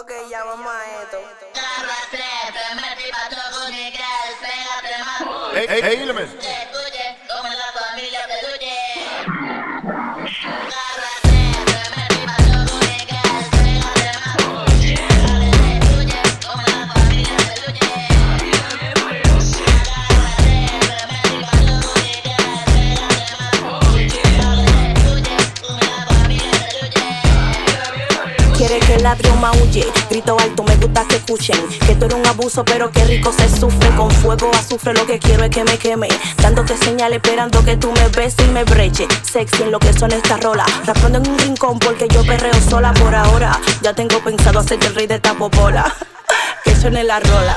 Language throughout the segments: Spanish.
Ok, ya vamos a esto. Hey, hey, Quiere que ladre o maulle, grito alto, me gusta que escuchen. Que tú eres un abuso, pero qué rico se sufre. Con fuego azufre, lo que quiero es que me queme. Dándote señales, esperando que tú me beses y me breche. Sexy en lo que son esta rola Raspando en un rincón porque yo perreo sola por ahora. Ya tengo pensado hacerte el rey de esta popola. Que suene la rola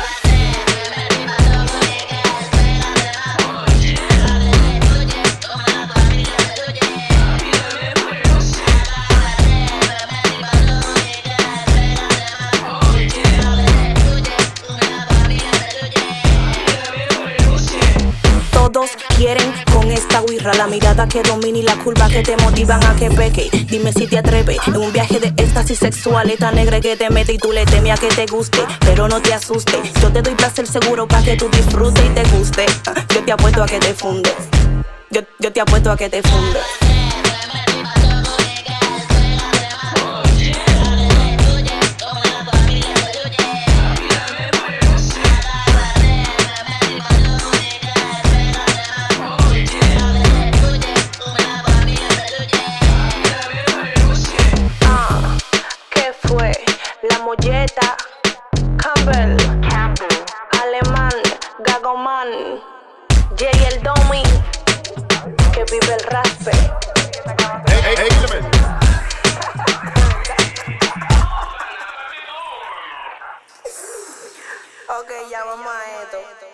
quieren. Con esta guirra La mirada que domina y la curva que te motivan a que peque. Dime si te atreves En un viaje de éxtasis sexual Esta negra que te mete y tú le temes a que te guste. Pero no te asustes Yo te doy placer seguro para que tú disfrutes y te guste. Yo te apuesto a que te fundes yo, yo te apuesto a que te fundes Campbell, Alemán, Gagoman, Jay el Domi, que vive el raspe. Hey, hey, hey. Ok, ya vamos a esto.